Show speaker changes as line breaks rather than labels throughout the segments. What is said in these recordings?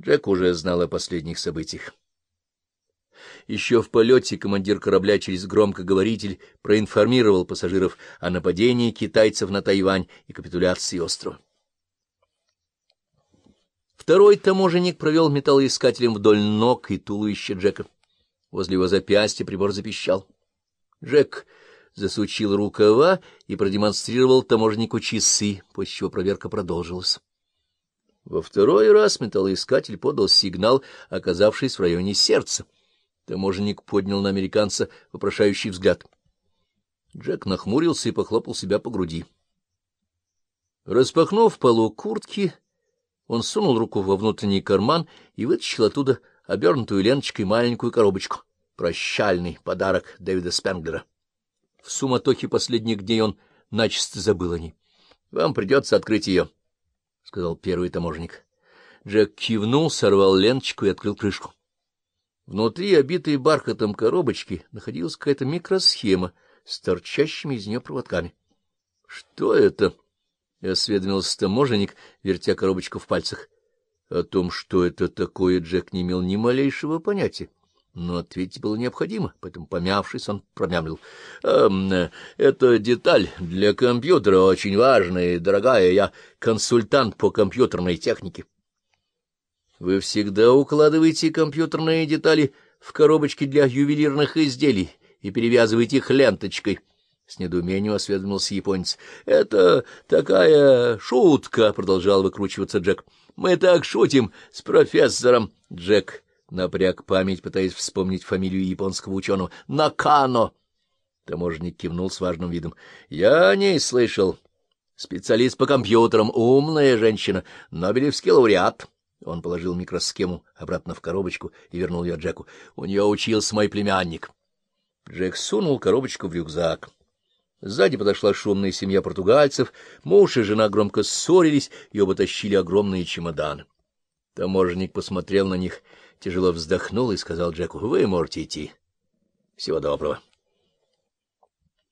Джек уже знал о последних событиях. Еще в полете командир корабля через громкоговоритель проинформировал пассажиров о нападении китайцев на Тайвань и капитуляции острова. Второй таможенник провел металлоискателем вдоль ног и туловища Джека. Возле его запястья прибор запищал. Джек засучил рукава и продемонстрировал таможеннику часы, после чего проверка продолжилась. Во второй раз металлоискатель подал сигнал, оказавшись в районе сердца. Таможенник поднял на американца вопрошающий взгляд. Джек нахмурился и похлопал себя по груди. Распахнув полу куртки, он сунул руку во внутренний карман и вытащил оттуда обернутую ленточкой маленькую коробочку. Прощальный подарок Дэвида Спенглера. В суматохе последних дней он начисто забыл о ней. — Вам придется открыть ее, — сказал первый таможенник. Джек кивнул, сорвал ленточку и открыл крышку. Внутри, обитой бархатом коробочки, находилась какая-то микросхема с торчащими из нее проводками. — Что это? — осведомился таможенник, вертя коробочку в пальцах. О том, что это такое, Джек не имел ни малейшего понятия. Но ответить было необходимо, поэтому, помявшись, он промямлил. «Эм, — Это деталь для компьютера, очень важная и дорогая. Я консультант по компьютерной технике. —— Вы всегда укладываете компьютерные детали в коробочки для ювелирных изделий и перевязываете их ленточкой. С недоумением осведомился японец. — Это такая шутка, — продолжал выкручиваться Джек. — Мы так шутим с профессором. Джек напряг память, пытаясь вспомнить фамилию японского ученого. — Накано! Таможенник кивнул с важным видом. — Я о ней слышал. Специалист по компьютерам, умная женщина, Нобелевский лауреат. Он положил микросхему обратно в коробочку и вернул ее Джеку. У нее учился мой племянник. Джек сунул коробочку в рюкзак. Сзади подошла шумная семья португальцев, муж и жена громко ссорились и оба тащили огромные чемоданы. Таможенник посмотрел на них, тяжело вздохнул и сказал Джеку, — Вы можете идти. Всего доброго.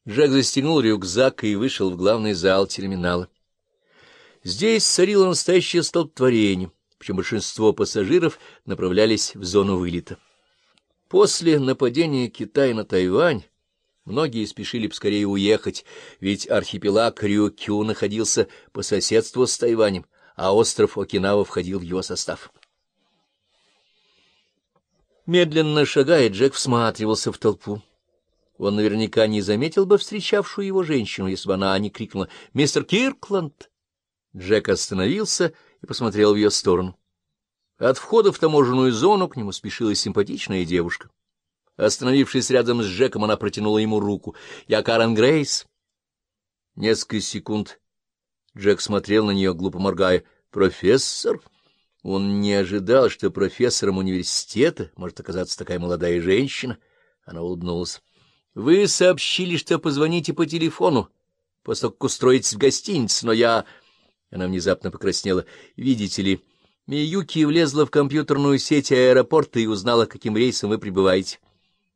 Джек застегнул рюкзак и вышел в главный зал терминала. Здесь царило настоящее столпотворение причем большинство пассажиров направлялись в зону вылета. После нападения Китая на Тайвань многие спешили поскорее уехать, ведь архипелаг Рюкю находился по соседству с Тайванем, а остров Окинава входил в его состав. Медленно шагая, Джек всматривался в толпу. Он наверняка не заметил бы встречавшую его женщину, если бы она не крикнула «Мистер Киркланд!». Джек остановился и посмотрел в ее сторону. От входа в таможенную зону к нему спешила симпатичная девушка. Остановившись рядом с Джеком, она протянула ему руку. — Я Карен Грейс. Несколько секунд Джек смотрел на нее, глупо моргая. — Профессор? Он не ожидал, что профессором университета может оказаться такая молодая женщина. Она улыбнулась. — Вы сообщили, что позвоните по телефону, как устроитесь в гостинице, но я... Она внезапно покраснела. — Видите ли... Миюки влезла в компьютерную сеть аэропорта и узнала, каким рейсом вы прибываете.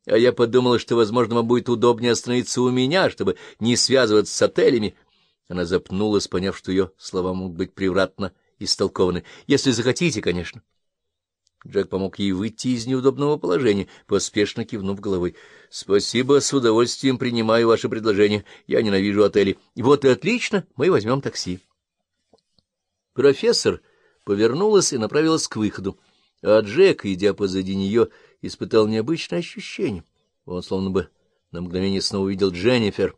А я подумала, что, возможно, вам будет удобнее остановиться у меня, чтобы не связываться с отелями. Она запнулась, поняв, что ее слова могут быть превратно истолкованы. Если захотите, конечно. Джек помог ей выйти из неудобного положения, поспешно кивнув головой. — Спасибо, с удовольствием принимаю ваше предложение. Я ненавижу отели. — Вот и отлично, мы возьмем такси. Профессор повернулась и направилась к выходу, а Джек, идя позади нее, испытал необычное ощущение. Он словно бы на мгновение снова увидел Дженнифер.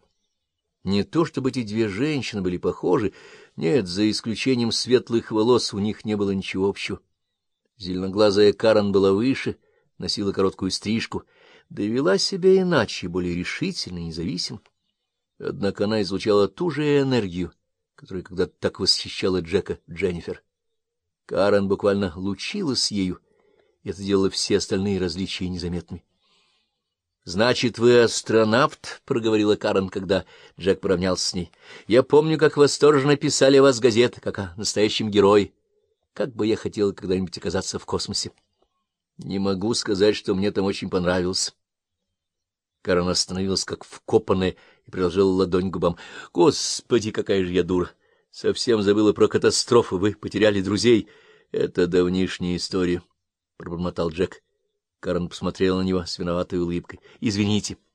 Не то чтобы эти две женщины были похожи, нет, за исключением светлых волос у них не было ничего общего. Зеленоглазая Карен была выше, носила короткую стрижку, да вела себя иначе, более решительно и независимо. Однако она излучала ту же энергию, которая когда-то так восхищала Джека Дженнифер. Карен буквально лучилась ею, и это делало все остальные различия незаметными. — Значит, вы астронавт? — проговорила Карен, когда Джек поравнялся с ней. — Я помню, как восторженно писали о вас газеты, как о настоящем герое. Как бы я хотела когда-нибудь оказаться в космосе. Не могу сказать, что мне там очень понравилось. Карен остановилась, как вкопанная, и приложила ладонь к губам. — Господи, какая же я дура! Совсем забыла про катастрофу, вы потеряли друзей. — Это давнишняя история, — пробормотал Джек. Карен посмотрел на него с виноватой улыбкой. — Извините. —